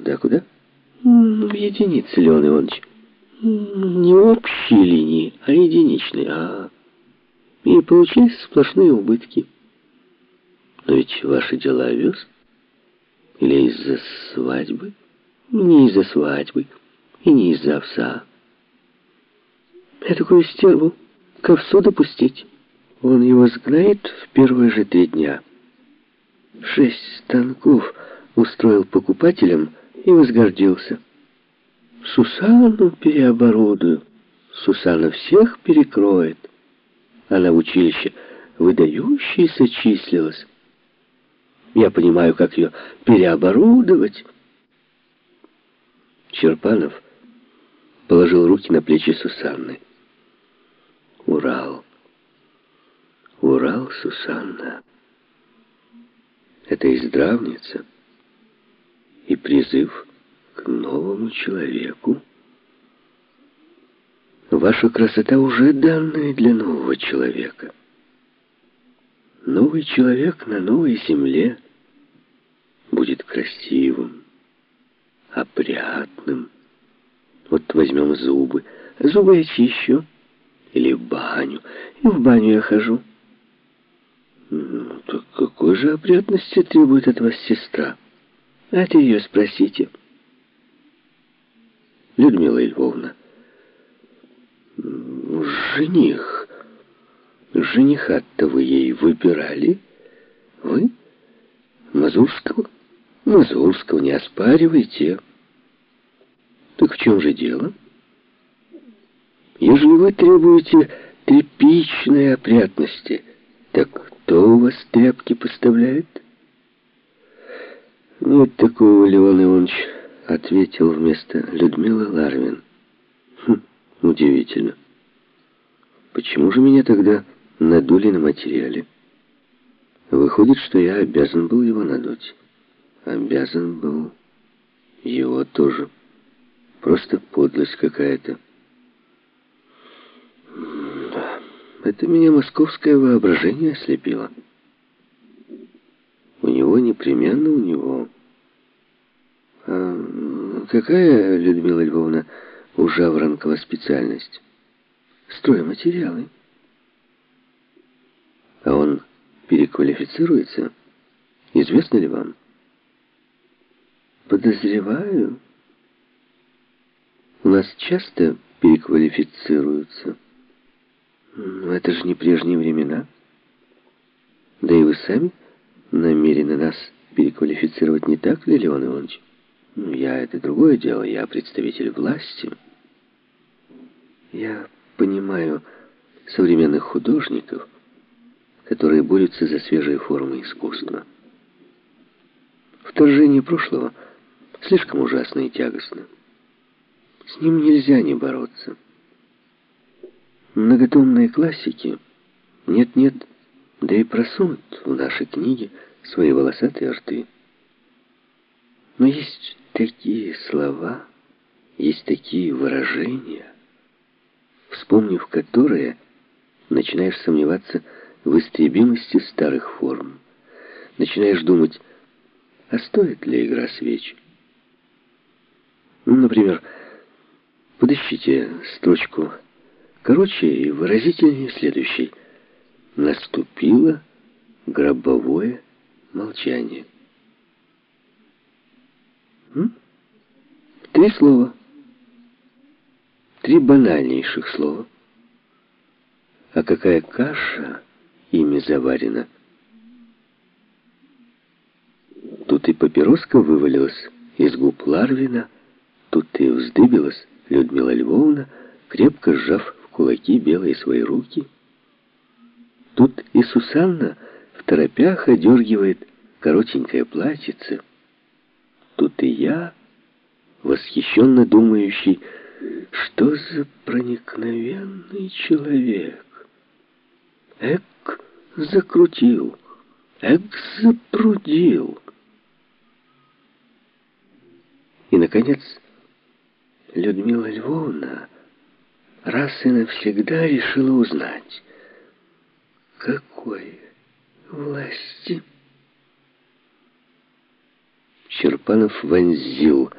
Куда-куда? В единицы, Леон Иванович. Не общие линии, а единичные. А, и получились сплошные убытки. Но ведь ваши дела вез? Или из-за свадьбы? Не из-за свадьбы и не из-за овса. Я такую стерву к овсу допустить. Он его сгнает в первые же три дня. Шесть станков устроил покупателям и возгордился. Сусану переоборудую. Сусана всех перекроет. Она в училище выдающейся числилась. Я понимаю, как ее переоборудовать. Черпанов положил руки на плечи Сусанны. Урал. Урал, Сусанна. Это и здравница, и призыв к новому человеку. Ваша красота уже данная для нового человека. Новый человек на новой земле будет красивым, опрятным. Вот возьмем зубы. Зубы я чищу. Или баню. И в баню я хожу. Ну, так какой же опрятности требует от вас сестра? Ты ее спросите. Людмила Львовна. Жених. Жениха-то вы ей выбирали? Вы? Мазурского? Мазурского не оспаривайте. Так в чем же дело? Ежели вы требуете тряпичной опрятности, так кто у вас тряпки поставляет? Нет такого, Леон Иванович, ответил вместо Людмилы Ларвин. Хм, удивительно. Почему же меня тогда надули на материале? Выходит, что я обязан был его надуть. Обязан был его тоже. Просто подлость какая-то. Это меня московское воображение ослепило. Непременно у него. А какая, Людмила Львовна, у Жаворонкова специальность? Стройматериалы. А он переквалифицируется? Известно ли вам? Подозреваю. У нас часто переквалифицируются. Но это же не прежние времена. Да и вы сами намерены нас переквалифицировать, не так ли, Леон Иванович? Ну, я — это другое дело, я представитель власти. Я понимаю современных художников, которые борются за свежие формы искусства. Вторжение прошлого слишком ужасно и тягостно. С ним нельзя не бороться. Многотомные классики нет-нет, да и просунут в наши книги свои волосатые рты. Но есть такие слова, есть такие выражения, вспомнив которые, начинаешь сомневаться в истребимости старых форм. Начинаешь думать, а стоит ли игра свеч? Ну, например, подыщите строчку короче и выразительнее следующей. Наступило гробовое молчание. Три слова. Три банальнейших слова. А какая каша ими заварена. Тут и папироска вывалилась из губ Ларвина, тут и вздыбилась Людмила Львовна, крепко сжав в кулаки белые свои руки. Тут и Сусанна в торопях одергивает коротенькое платьице. Тут и я, восхищенно думающий, что за проникновенный человек. Эк, закрутил, эк, запрудил. И, наконец, Людмила Львовна раз и навсегда решила узнать, какой власти Черпанов вонзил